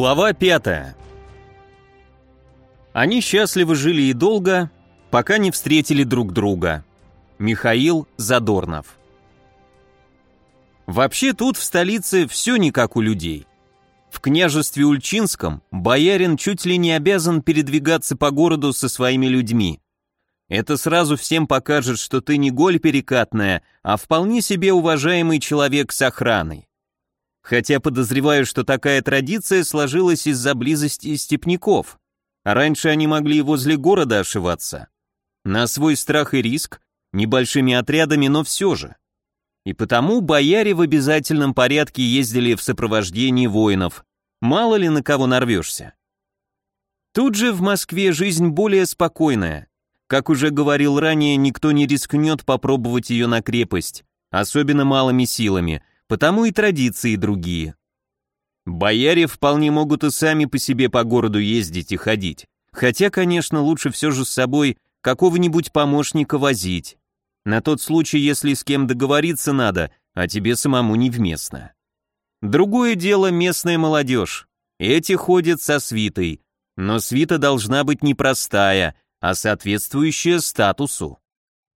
Глава пятая. Они счастливо жили и долго, пока не встретили друг друга. Михаил Задорнов. Вообще тут в столице все не как у людей. В княжестве Ульчинском боярин чуть ли не обязан передвигаться по городу со своими людьми. Это сразу всем покажет, что ты не голь перекатная, а вполне себе уважаемый человек с охраной. Хотя подозреваю, что такая традиция сложилась из-за близости степняков. Раньше они могли возле города ошиваться. На свой страх и риск, небольшими отрядами, но все же. И потому бояре в обязательном порядке ездили в сопровождении воинов. Мало ли на кого нарвешься. Тут же в Москве жизнь более спокойная. Как уже говорил ранее, никто не рискнет попробовать ее на крепость, особенно малыми силами, потому и традиции другие. Бояре вполне могут и сами по себе по городу ездить и ходить, хотя, конечно, лучше все же с собой какого-нибудь помощника возить. На тот случай, если с кем договориться надо, а тебе самому невместно. Другое дело местная молодежь. Эти ходят со свитой, но свита должна быть не простая, а соответствующая статусу.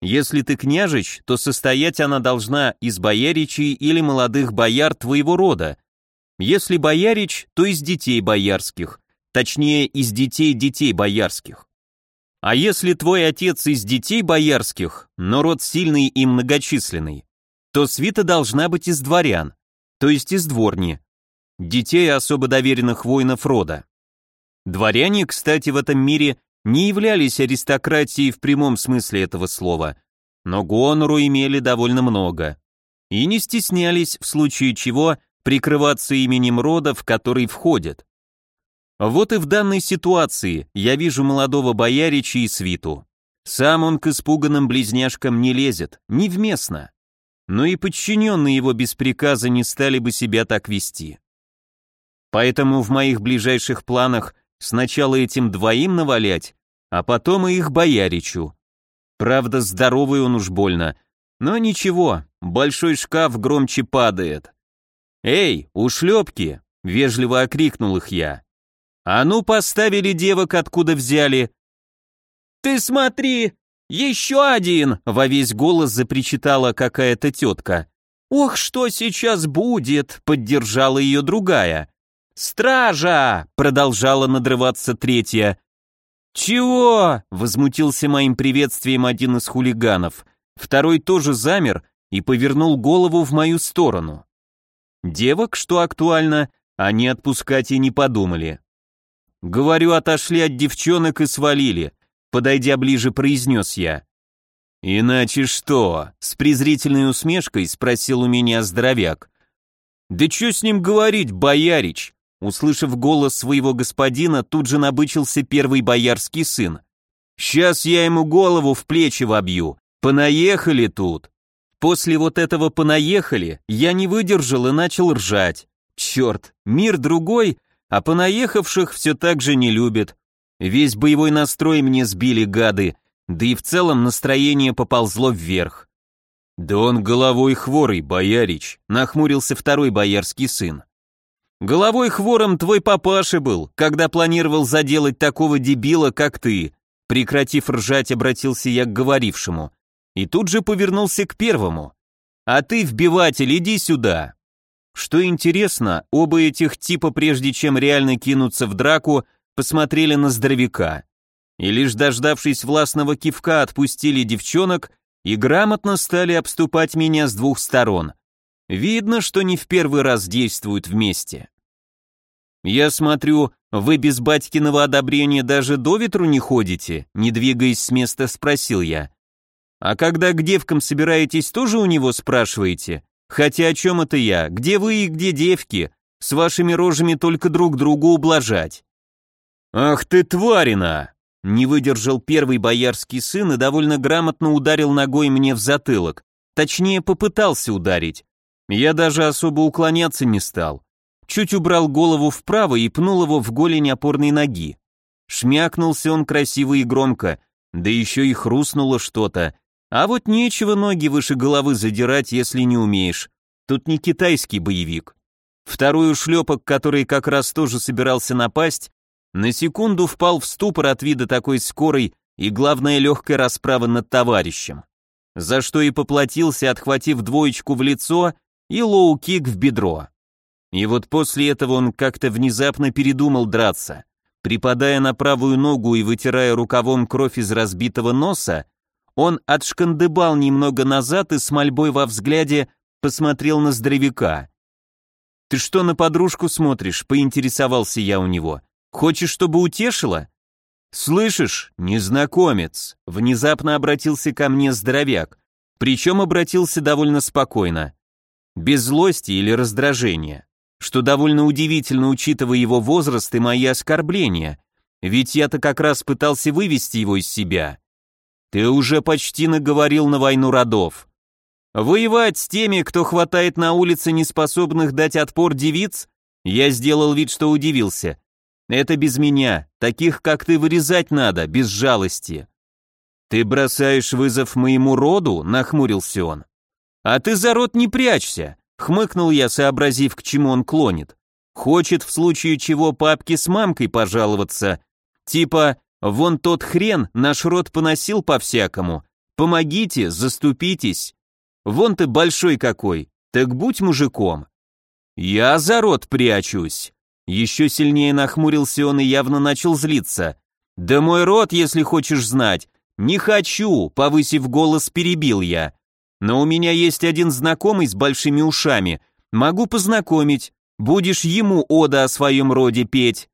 Если ты княжич, то состоять она должна из бояричей или молодых бояр твоего рода. Если боярич, то из детей боярских, точнее, из детей детей боярских. А если твой отец из детей боярских, но род сильный и многочисленный, то свита должна быть из дворян, то есть из дворни, детей особо доверенных воинов рода. Дворяне, кстати, в этом мире не являлись аристократией в прямом смысле этого слова, но гонору имели довольно много. И не стеснялись в случае чего прикрываться именем рода, в который входят. Вот и в данной ситуации я вижу молодого боярича и свиту. Сам он к испуганным близняшкам не лезет, невместно. Но и подчиненные его без приказа не стали бы себя так вести. Поэтому в моих ближайших планах Сначала этим двоим навалять, а потом и их бояричу. Правда, здоровый он уж больно. Но ничего, большой шкаф громче падает. «Эй, ушлепки!» — вежливо окрикнул их я. «А ну, поставили девок, откуда взяли!» «Ты смотри, еще один!» — во весь голос запричитала какая-то тетка. «Ох, что сейчас будет!» — поддержала ее другая. «Стража!» — продолжала надрываться третья. «Чего?» — возмутился моим приветствием один из хулиганов. Второй тоже замер и повернул голову в мою сторону. Девок, что актуально, они отпускать и не подумали. Говорю, отошли от девчонок и свалили. Подойдя ближе, произнес я. «Иначе что?» — с презрительной усмешкой спросил у меня здоровяк. «Да что с ним говорить, боярич? Услышав голос своего господина, тут же набычился первый боярский сын. «Сейчас я ему голову в плечи вобью. Понаехали тут!» После вот этого «понаехали» я не выдержал и начал ржать. Черт, мир другой, а понаехавших все так же не любят. Весь боевой настрой мне сбили гады, да и в целом настроение поползло вверх. «Да он головой хворый, боярич», — нахмурился второй боярский сын. Головой хвором твой папаша был, когда планировал заделать такого дебила, как ты. Прекратив ржать, обратился я к говорившему. И тут же повернулся к первому. А ты, вбиватель, иди сюда. Что интересно, оба этих типа, прежде чем реально кинуться в драку, посмотрели на здоровяка. И лишь дождавшись властного кивка, отпустили девчонок и грамотно стали обступать меня с двух сторон. Видно, что не в первый раз действуют вместе. «Я смотрю, вы без батькиного одобрения даже до ветру не ходите?» Не двигаясь с места, спросил я. «А когда к девкам собираетесь, тоже у него спрашиваете? Хотя о чем это я? Где вы и где девки? С вашими рожами только друг другу ублажать». «Ах ты тварина!» Не выдержал первый боярский сын и довольно грамотно ударил ногой мне в затылок. Точнее, попытался ударить. Я даже особо уклоняться не стал. Чуть убрал голову вправо и пнул его в голень опорной ноги. Шмякнулся он красиво и громко, да еще и хрустнуло что-то. А вот нечего ноги выше головы задирать, если не умеешь. Тут не китайский боевик. Второй ушлепок, который как раз тоже собирался напасть, на секунду впал в ступор от вида такой скорой и, главное, легкой расправы над товарищем. За что и поплатился, отхватив двоечку в лицо и лоу-кик в бедро. И вот после этого он как-то внезапно передумал драться. Припадая на правую ногу и вытирая рукавом кровь из разбитого носа, он отшкандыбал немного назад и с мольбой во взгляде посмотрел на здоровяка. «Ты что на подружку смотришь?» — поинтересовался я у него. «Хочешь, чтобы утешила?» «Слышишь, незнакомец!» — внезапно обратился ко мне здоровяк, причем обратился довольно спокойно. Без злости или раздражения что довольно удивительно, учитывая его возраст и мои оскорбления, ведь я-то как раз пытался вывести его из себя. Ты уже почти наговорил на войну родов. Воевать с теми, кто хватает на улице неспособных дать отпор девиц? Я сделал вид, что удивился. Это без меня, таких, как ты, вырезать надо, без жалости. Ты бросаешь вызов моему роду, нахмурился он. А ты за рот не прячься. Хмыкнул я, сообразив, к чему он клонит. Хочет в случае чего папке с мамкой пожаловаться. Типа, вон тот хрен наш род поносил по-всякому. Помогите, заступитесь. Вон ты большой какой, так будь мужиком. Я за рот прячусь. Еще сильнее нахмурился он и явно начал злиться. Да мой род, если хочешь знать. Не хочу, повысив голос, перебил я. Но у меня есть один знакомый с большими ушами. Могу познакомить. Будешь ему ода о своем роде петь».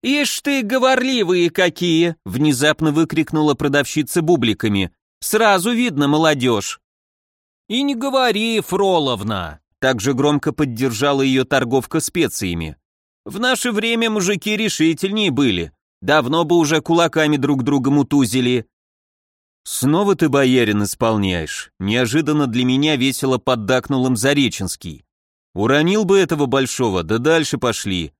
«Ишь ты, говорливые какие!» — внезапно выкрикнула продавщица бубликами. «Сразу видно молодежь!» «И не говори, Фроловна!» — также громко поддержала ее торговка специями. «В наше время мужики решительнее были. Давно бы уже кулаками друг друга мутузили. «Снова ты, боярин, исполняешь», — неожиданно для меня весело поддакнул им Зареченский. «Уронил бы этого большого, да дальше пошли».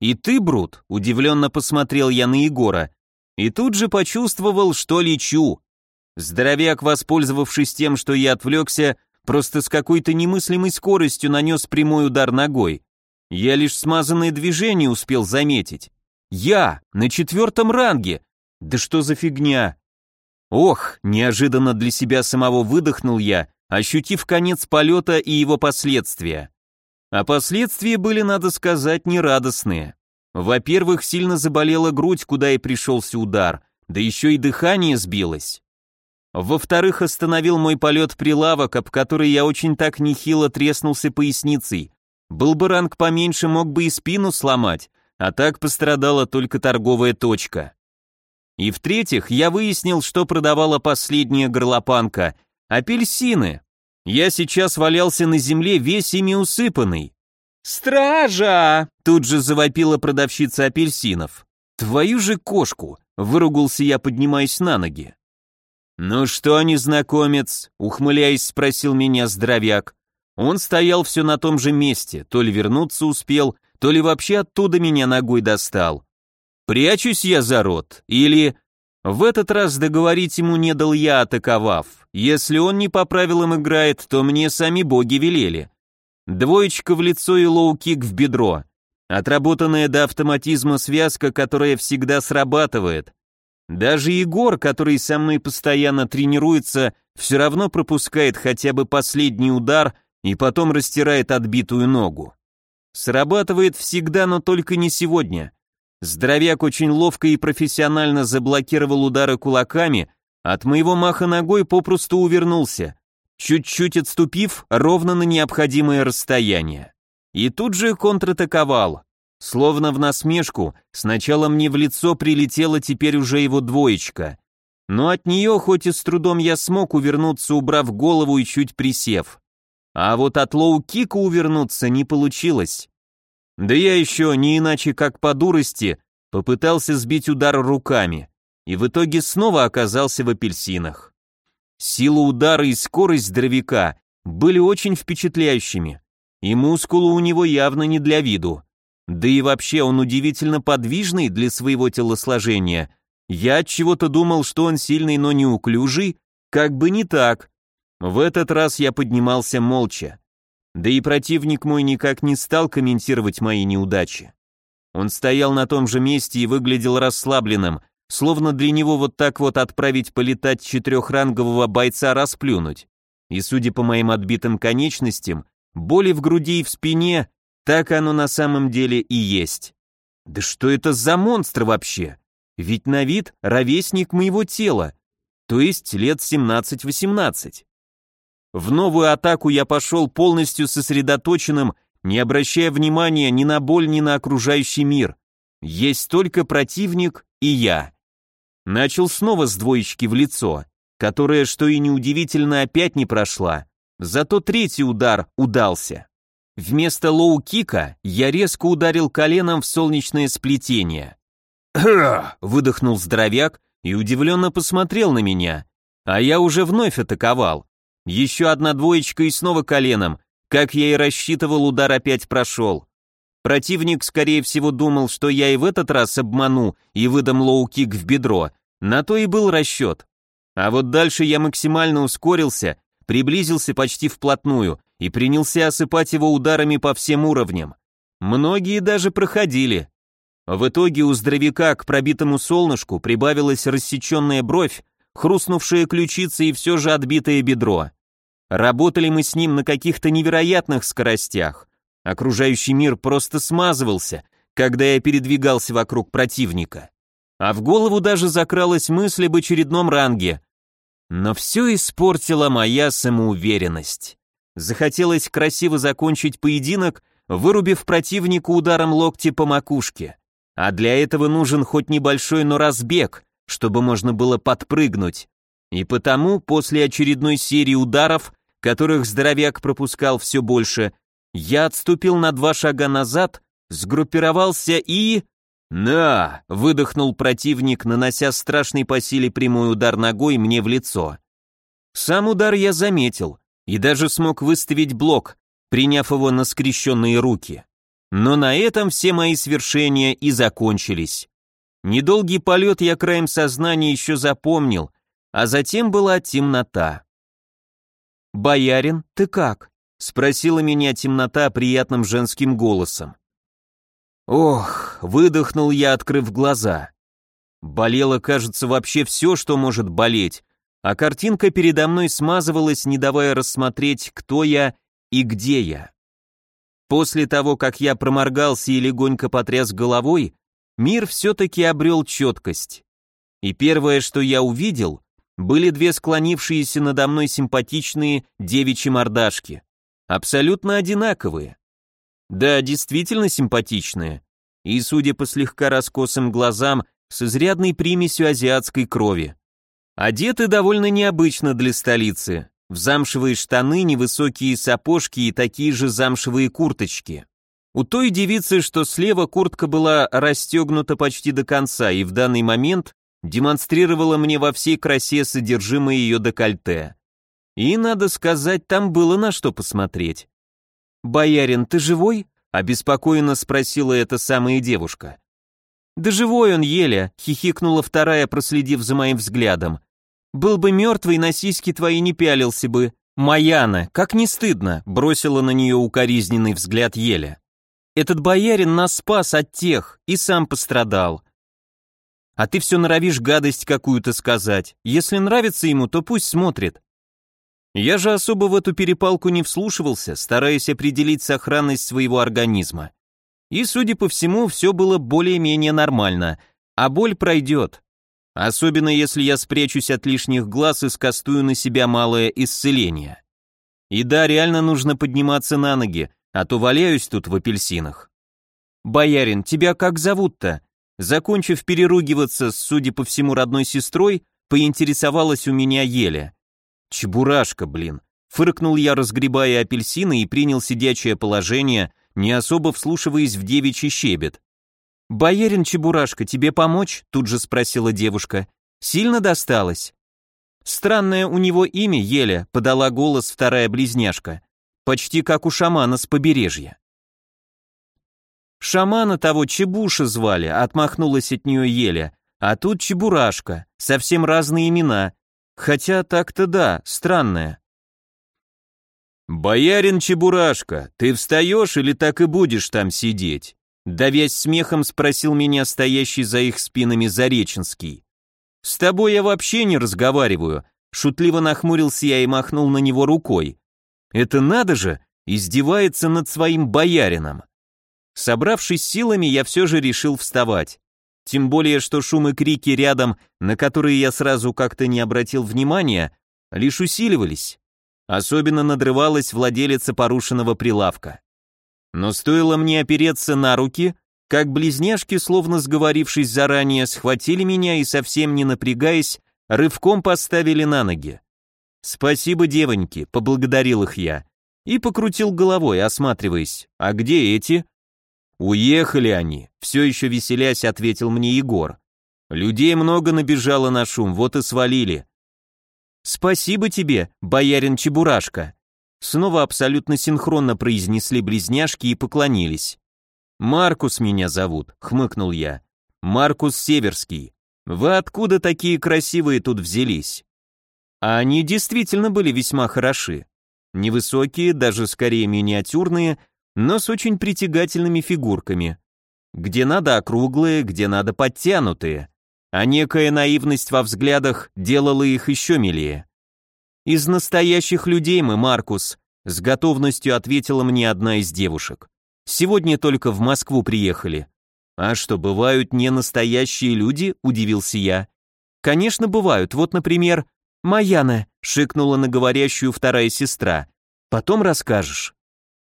«И ты, Брут?» — удивленно посмотрел я на Егора. И тут же почувствовал, что лечу. Здоровяк, воспользовавшись тем, что я отвлекся, просто с какой-то немыслимой скоростью нанес прямой удар ногой. Я лишь смазанное движение успел заметить. Я на четвертом ранге. Да что за фигня? Ох, неожиданно для себя самого выдохнул я, ощутив конец полета и его последствия. А последствия были, надо сказать, нерадостные. Во-первых, сильно заболела грудь, куда и пришелся удар, да еще и дыхание сбилось. Во-вторых, остановил мой полет прилавок, об который я очень так нехило треснулся поясницей. Был бы ранг поменьше, мог бы и спину сломать, а так пострадала только торговая точка. И в-третьих, я выяснил, что продавала последняя горлопанка – апельсины. Я сейчас валялся на земле весь ими усыпанный. «Стража!» – тут же завопила продавщица апельсинов. «Твою же кошку!» – выругался я, поднимаясь на ноги. «Ну что, незнакомец?» – ухмыляясь, спросил меня здоровяк. Он стоял все на том же месте, то ли вернуться успел, то ли вообще оттуда меня ногой достал. Прячусь я за рот, или... В этот раз договорить ему не дал я, атаковав. Если он не по правилам играет, то мне сами боги велели. Двоечка в лицо и лоу-кик в бедро. Отработанная до автоматизма связка, которая всегда срабатывает. Даже Егор, который со мной постоянно тренируется, все равно пропускает хотя бы последний удар и потом растирает отбитую ногу. Срабатывает всегда, но только не сегодня. Здоровяк очень ловко и профессионально заблокировал удары кулаками, от моего маха ногой попросту увернулся, чуть-чуть отступив ровно на необходимое расстояние. И тут же контратаковал. Словно в насмешку, сначала мне в лицо прилетела теперь уже его двоечка. Но от нее, хоть и с трудом я смог увернуться, убрав голову и чуть присев. А вот от лоу-кика увернуться не получилось. Да я еще не иначе как по дурости попытался сбить удар руками и в итоге снова оказался в апельсинах. Сила удара и скорость здоровяка были очень впечатляющими, и мускулы у него явно не для виду. Да и вообще он удивительно подвижный для своего телосложения. Я от чего-то думал, что он сильный, но неуклюжий, как бы не так. В этот раз я поднимался молча. Да и противник мой никак не стал комментировать мои неудачи. Он стоял на том же месте и выглядел расслабленным, словно для него вот так вот отправить полетать четырехрангового бойца расплюнуть. И судя по моим отбитым конечностям, боли в груди и в спине, так оно на самом деле и есть. Да что это за монстр вообще? Ведь на вид ровесник моего тела, то есть лет 17-18. В новую атаку я пошел полностью сосредоточенным, не обращая внимания ни на боль, ни на окружающий мир. Есть только противник и я. Начал снова с двоечки в лицо, которая, что и неудивительно, опять не прошла. Зато третий удар удался. Вместо лоу-кика я резко ударил коленом в солнечное сплетение. выдохнул здоровяк и удивленно посмотрел на меня. А я уже вновь атаковал. Еще одна двоечка и снова коленом. Как я и рассчитывал, удар опять прошел. Противник, скорее всего, думал, что я и в этот раз обману и выдам лоу-кик в бедро. На то и был расчет. А вот дальше я максимально ускорился, приблизился почти вплотную и принялся осыпать его ударами по всем уровням. Многие даже проходили. В итоге у здоровяка к пробитому солнышку прибавилась рассеченная бровь, хрустнувшая ключица и все же отбитое бедро. Работали мы с ним на каких-то невероятных скоростях. Окружающий мир просто смазывался, когда я передвигался вокруг противника. А в голову даже закралась мысль об очередном ранге. Но все испортила моя самоуверенность. Захотелось красиво закончить поединок, вырубив противника ударом локти по макушке. А для этого нужен хоть небольшой, но разбег, чтобы можно было подпрыгнуть. И потому, после очередной серии ударов, которых здоровяк пропускал все больше, я отступил на два шага назад, сгруппировался и... «На!» — выдохнул противник, нанося страшный по силе прямой удар ногой мне в лицо. Сам удар я заметил и даже смог выставить блок, приняв его на скрещенные руки. Но на этом все мои свершения и закончились. Недолгий полет я краем сознания еще запомнил, а затем была темнота. «Боярин, ты как?» — спросила меня темнота приятным женским голосом. Ох, выдохнул я, открыв глаза. Болело, кажется, вообще все, что может болеть, а картинка передо мной смазывалась, не давая рассмотреть, кто я и где я. После того, как я проморгался и легонько потряс головой, мир все-таки обрел четкость. И первое, что я увидел, были две склонившиеся надо мной симпатичные девичьи мордашки. Абсолютно одинаковые. Да, действительно симпатичные. И, судя по слегка раскосым глазам, с изрядной примесью азиатской крови. Одеты довольно необычно для столицы. В замшевые штаны, невысокие сапожки и такие же замшевые курточки. У той девицы, что слева, куртка была расстегнута почти до конца, и в данный момент демонстрировала мне во всей красе содержимое ее декольте. И, надо сказать, там было на что посмотреть. «Боярин, ты живой?» — обеспокоенно спросила эта самая девушка. «Да живой он еле», — хихикнула вторая, проследив за моим взглядом. «Был бы мертвый, на сиськи твои не пялился бы. Маяна, как не стыдно», — бросила на нее укоризненный взгляд еле. «Этот боярин нас спас от тех и сам пострадал. А ты все норовишь гадость какую-то сказать. Если нравится ему, то пусть смотрит. Я же особо в эту перепалку не вслушивался, стараясь определить сохранность своего организма. И, судя по всему, все было более-менее нормально, а боль пройдет. Особенно если я спрячусь от лишних глаз и скастую на себя малое исцеление. И да, реально нужно подниматься на ноги, а то валяюсь тут в апельсинах. «Боярин, тебя как зовут-то?» Закончив переругиваться с, судя по всему, родной сестрой, поинтересовалась у меня Еля. Чебурашка, блин. Фыркнул я, разгребая апельсины, и принял сидячее положение, не особо вслушиваясь в девичий щебет. «Боярин Чебурашка, тебе помочь?» тут же спросила девушка. «Сильно досталось?» «Странное у него имя, Еля», подала голос вторая близняшка. «Почти как у шамана с побережья». Шамана того Чебуша звали, отмахнулась от нее Еля. А тут Чебурашка, совсем разные имена. Хотя так-то да, странное. «Боярин Чебурашка, ты встаешь или так и будешь там сидеть?» Давясь смехом, спросил меня стоящий за их спинами Зареченский. «С тобой я вообще не разговариваю», шутливо нахмурился я и махнул на него рукой. «Это надо же, издевается над своим боярином». Собравшись силами, я все же решил вставать. Тем более, что шум и крики рядом, на которые я сразу как-то не обратил внимания, лишь усиливались. Особенно надрывалась владелица порушенного прилавка. Но стоило мне опереться на руки, как близняшки, словно сговорившись заранее, схватили меня и, совсем не напрягаясь, рывком поставили на ноги. «Спасибо, девоньки», — поблагодарил их я. И покрутил головой, осматриваясь. «А где эти?» «Уехали они», — все еще веселясь ответил мне Егор. «Людей много набежало на шум, вот и свалили». «Спасибо тебе, боярин Чебурашка», Снова абсолютно синхронно произнесли близняшки и поклонились. «Маркус меня зовут», — хмыкнул я. «Маркус Северский. Вы откуда такие красивые тут взялись?» А они действительно были весьма хороши. Невысокие, даже скорее миниатюрные, но с очень притягательными фигурками. Где надо округлые, где надо подтянутые. А некая наивность во взглядах делала их еще милее. «Из настоящих людей мы, Маркус», — с готовностью ответила мне одна из девушек. «Сегодня только в Москву приехали». «А что, бывают не настоящие люди?» — удивился я. «Конечно, бывают. Вот, например, Маяна», — шикнула на говорящую вторая сестра. «Потом расскажешь».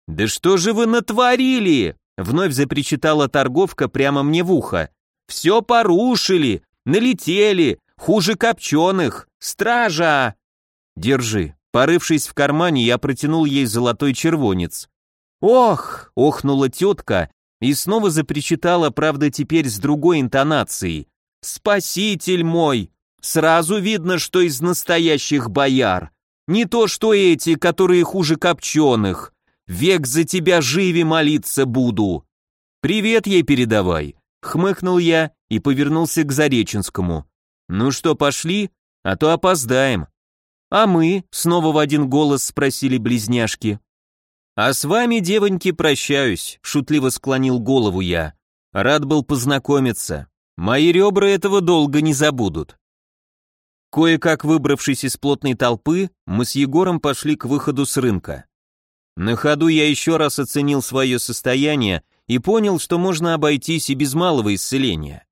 «Да что же вы натворили?» — вновь запричитала торговка прямо мне в ухо. «Все порушили, налетели, хуже копченых, стража!» «Держи». Порывшись в кармане, я протянул ей золотой червонец. «Ох!» — охнула тетка и снова запричитала, правда, теперь с другой интонацией. «Спаситель мой! Сразу видно, что из настоящих бояр. Не то, что эти, которые хуже копченых. Век за тебя живи молиться буду!» «Привет ей передавай!» — хмыкнул я и повернулся к Зареченскому. «Ну что, пошли? А то опоздаем». «А мы?» — снова в один голос спросили близняшки. «А с вами, девоньки, прощаюсь», — шутливо склонил голову я. Рад был познакомиться. Мои ребра этого долго не забудут. Кое-как выбравшись из плотной толпы, мы с Егором пошли к выходу с рынка. На ходу я еще раз оценил свое состояние и понял, что можно обойтись и без малого исцеления.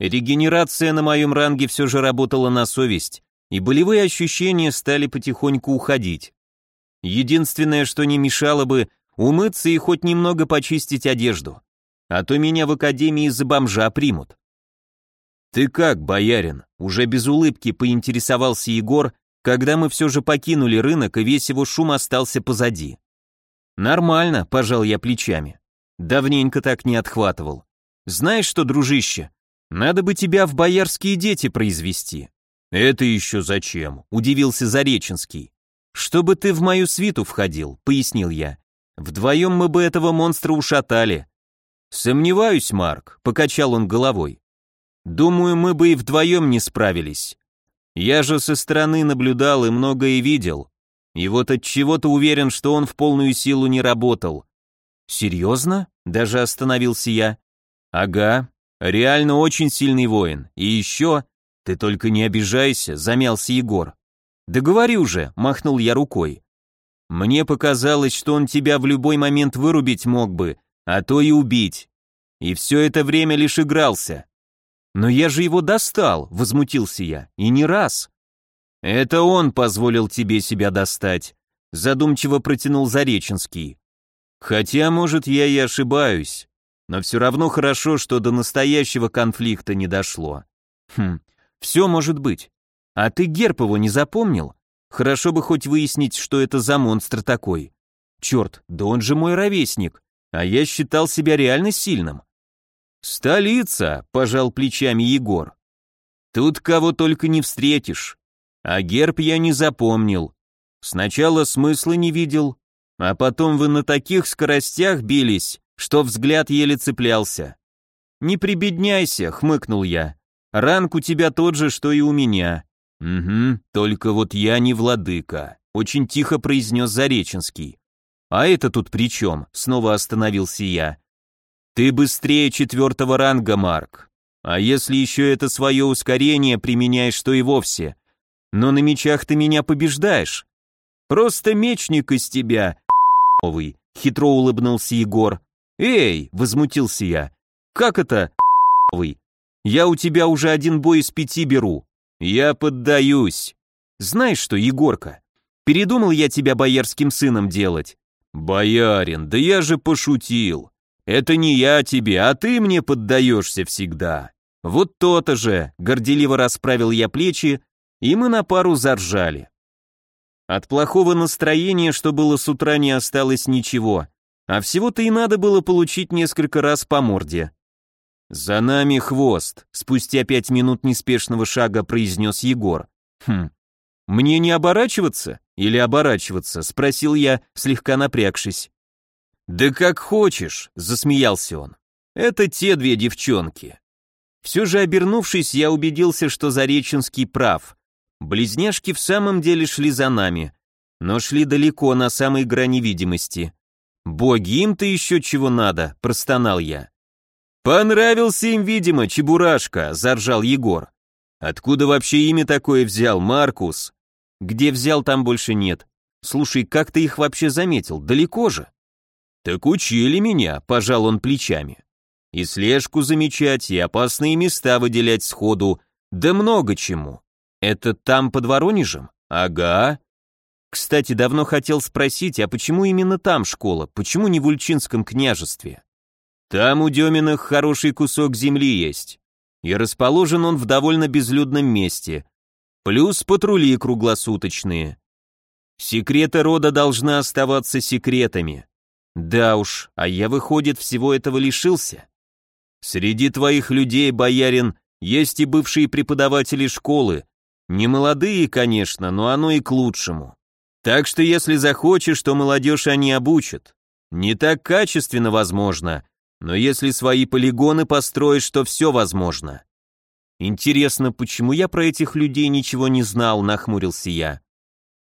Регенерация на моем ранге все же работала на совесть, и болевые ощущения стали потихоньку уходить. Единственное, что не мешало бы, умыться и хоть немного почистить одежду, а то меня в академии за бомжа примут. «Ты как, боярин?» — уже без улыбки поинтересовался Егор, когда мы все же покинули рынок, и весь его шум остался позади. «Нормально», — пожал я плечами. Давненько так не отхватывал. «Знаешь что, дружище, надо бы тебя в боярские дети произвести. «Это еще зачем?» – удивился Зареченский. «Чтобы ты в мою свиту входил», – пояснил я. «Вдвоем мы бы этого монстра ушатали». «Сомневаюсь, Марк», – покачал он головой. «Думаю, мы бы и вдвоем не справились. Я же со стороны наблюдал и многое видел. И вот от чего-то уверен, что он в полную силу не работал». «Серьезно?» – даже остановился я. «Ага, реально очень сильный воин. И еще...» «Ты только не обижайся», — замялся Егор. «Да говори уже», — махнул я рукой. «Мне показалось, что он тебя в любой момент вырубить мог бы, а то и убить. И все это время лишь игрался». «Но я же его достал», — возмутился я, — «и не раз». «Это он позволил тебе себя достать», — задумчиво протянул Зареченский. «Хотя, может, я и ошибаюсь, но все равно хорошо, что до настоящего конфликта не дошло». «Хм, все может быть. А ты герб его не запомнил? Хорошо бы хоть выяснить, что это за монстр такой. Черт, да он же мой ровесник, а я считал себя реально сильным. Столица, пожал плечами Егор. Тут кого только не встретишь. А герб я не запомнил. Сначала смысла не видел, а потом вы на таких скоростях бились, что взгляд еле цеплялся. «Не прибедняйся», — хмыкнул я. Ранг у тебя тот же, что и у меня. Угу, только вот я не владыка. очень тихо произнес Зареченский. А это тут при чем? Снова остановился я. Ты быстрее четвертого ранга, Марк. А если еще это свое ускорение применяешь, то и вовсе. Но на мечах ты меня побеждаешь. Просто мечник из тебя, новый, хитро улыбнулся Егор. Эй, возмутился я. Как это, новый? Я у тебя уже один бой из пяти беру. Я поддаюсь. Знаешь что, Егорка, передумал я тебя боярским сыном делать. Боярин, да я же пошутил. Это не я тебе, а ты мне поддаешься всегда. Вот то-то же, горделиво расправил я плечи, и мы на пару заржали. От плохого настроения, что было с утра, не осталось ничего, а всего-то и надо было получить несколько раз по морде. «За нами хвост», — спустя пять минут неспешного шага произнес Егор. «Хм, мне не оборачиваться или оборачиваться?» — спросил я, слегка напрягшись. «Да как хочешь», — засмеялся он. «Это те две девчонки». Все же обернувшись, я убедился, что Зареченский прав. Близняшки в самом деле шли за нами, но шли далеко, на самой грани видимости. «Боги, им-то еще чего надо», — простонал я. «Понравился им, видимо, чебурашка», — заржал Егор. «Откуда вообще имя такое взял, Маркус?» «Где взял, там больше нет. Слушай, как ты их вообще заметил? Далеко же?» «Так учили меня», — пожал он плечами. «И слежку замечать, и опасные места выделять сходу, да много чему. Это там под Воронежем? Ага. Кстати, давно хотел спросить, а почему именно там школа? Почему не в Ульчинском княжестве? Там у Деминых хороший кусок земли есть. И расположен он в довольно безлюдном месте. Плюс патрули круглосуточные. Секреты рода должны оставаться секретами. Да уж, а я, выходит, всего этого лишился. Среди твоих людей, боярин, есть и бывшие преподаватели школы. Не молодые, конечно, но оно и к лучшему. Так что если захочешь, то молодежь они обучат. Не так качественно, возможно, но если свои полигоны построишь, то все возможно. Интересно, почему я про этих людей ничего не знал, нахмурился я.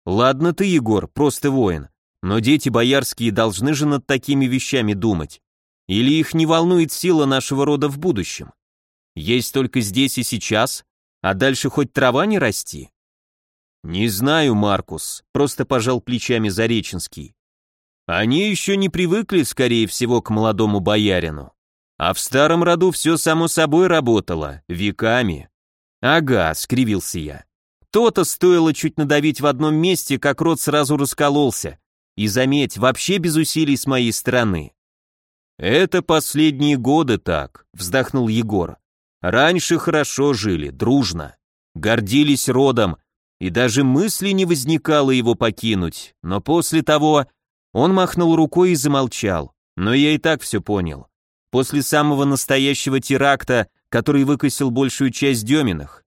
Ладно ты, Егор, просто воин, но дети боярские должны же над такими вещами думать. Или их не волнует сила нашего рода в будущем? Есть только здесь и сейчас, а дальше хоть трава не расти? Не знаю, Маркус, просто пожал плечами Зареченский. Они еще не привыкли, скорее всего, к молодому боярину. А в старом роду все само собой работало, веками. Ага, скривился я. То-то стоило чуть надавить в одном месте, как рот сразу раскололся. И заметь, вообще без усилий с моей стороны. Это последние годы так, вздохнул Егор. Раньше хорошо жили, дружно. Гордились родом, и даже мысли не возникало его покинуть, но после того он махнул рукой и замолчал, но я и так все понял. После самого настоящего теракта, который выкосил большую часть Деминых.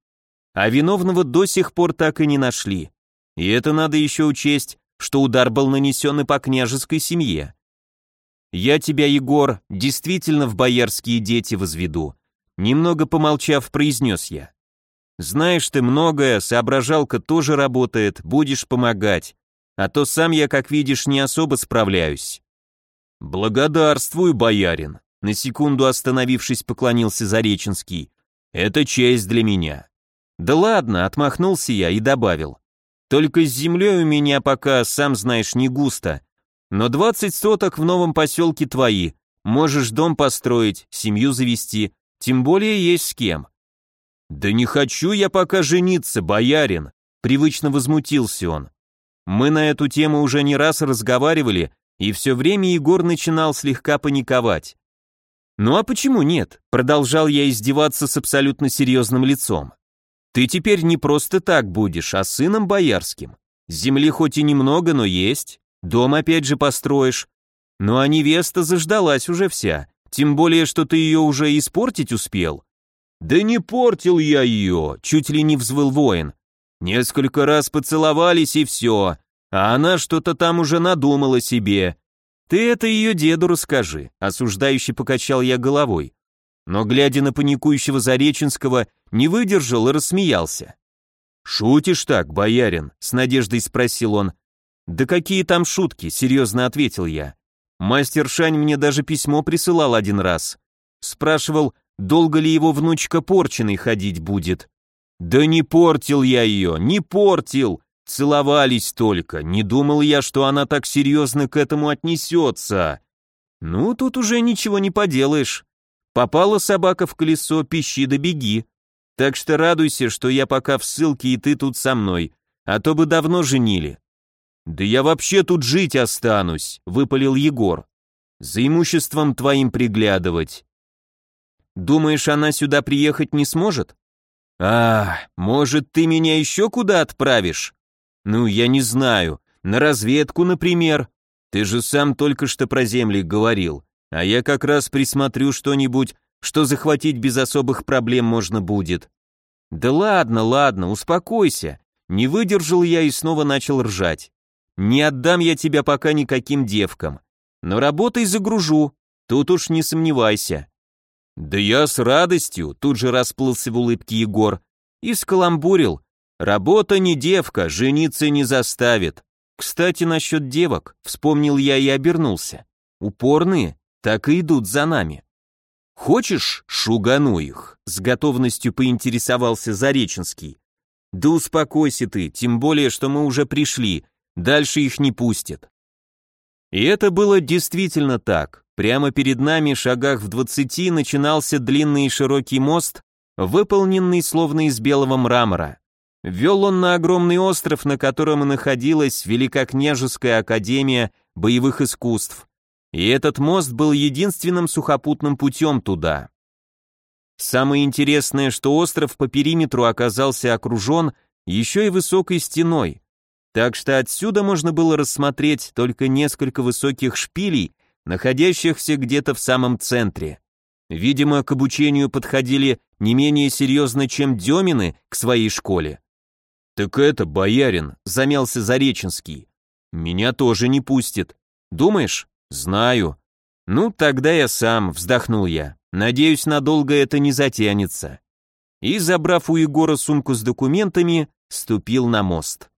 А виновного до сих пор так и не нашли. И это надо еще учесть, что удар был нанесен и по княжеской семье. Я тебя, Егор, действительно в боярские дети возведу. Немного помолчав, произнес я. Знаешь ты многое, соображалка тоже работает, будешь помогать а то сам я, как видишь, не особо справляюсь». «Благодарствую, боярин», — на секунду остановившись, поклонился Зареченский. «Это честь для меня». «Да ладно», — отмахнулся я и добавил. «Только с землей у меня пока, сам знаешь, не густо. Но двадцать соток в новом поселке твои. Можешь дом построить, семью завести, тем более есть с кем». «Да не хочу я пока жениться, боярин», — привычно возмутился он. Мы на эту тему уже не раз разговаривали, и все время Егор начинал слегка паниковать. «Ну а почему нет?» — продолжал я издеваться с абсолютно серьезным лицом. «Ты теперь не просто так будешь, а сыном боярским. Земли хоть и немного, но есть. Дом опять же построишь. Ну а невеста заждалась уже вся, тем более, что ты ее уже испортить успел». «Да не портил я ее!» — чуть ли не взвыл воин. Несколько раз поцеловались и все, а она что-то там уже надумала себе. Ты это ее деду расскажи, осуждающе покачал я головой. Но, глядя на паникующего Зареченского, не выдержал и рассмеялся. «Шутишь так, боярин?» — с надеждой спросил он. «Да какие там шутки?» — серьезно ответил я. Мастер Шань мне даже письмо присылал один раз. Спрашивал, долго ли его внучка порченой ходить будет. Да не портил я ее, не портил. Целовались только, не думал я, что она так серьезно к этому отнесется. Ну, тут уже ничего не поделаешь. Попала собака в колесо, пищи да беги. Так что радуйся, что я пока в ссылке и ты тут со мной, а то бы давно женили. Да я вообще тут жить останусь, выпалил Егор. За имуществом твоим приглядывать. Думаешь, она сюда приехать не сможет? А, может, ты меня еще куда отправишь? Ну, я не знаю. На разведку, например. Ты же сам только что про земли говорил. А я как раз присмотрю что-нибудь, что захватить без особых проблем можно будет. Да ладно, ладно, успокойся. Не выдержал я и снова начал ржать. Не отдам я тебя пока никаким девкам. Но работой загружу, тут уж не сомневайся. Да я с радостью, тут же расплылся в улыбке Егор и скаламбурил. Работа не девка, жениться не заставит. Кстати, насчет девок, вспомнил я и обернулся. Упорные, так и идут за нами. Хочешь, шугану их? С готовностью поинтересовался Зареченский. Да успокойся ты, тем более, что мы уже пришли, дальше их не пустят. И это было действительно так. Прямо перед нами, шагах в двадцати, начинался длинный и широкий мост, выполненный словно из белого мрамора. Вел он на огромный остров, на котором и находилась Великокняжеская академия боевых искусств. И этот мост был единственным сухопутным путем туда. Самое интересное, что остров по периметру оказался окружен еще и высокой стеной, так что отсюда можно было рассмотреть только несколько высоких шпилей, находящихся где-то в самом центре. Видимо, к обучению подходили не менее серьезно, чем Демины к своей школе. «Так это, боярин», — замялся Зареченский. «Меня тоже не пустит. Думаешь?» «Знаю». «Ну, тогда я сам», — вздохнул я. «Надеюсь, надолго это не затянется». И, забрав у Егора сумку с документами, ступил на мост.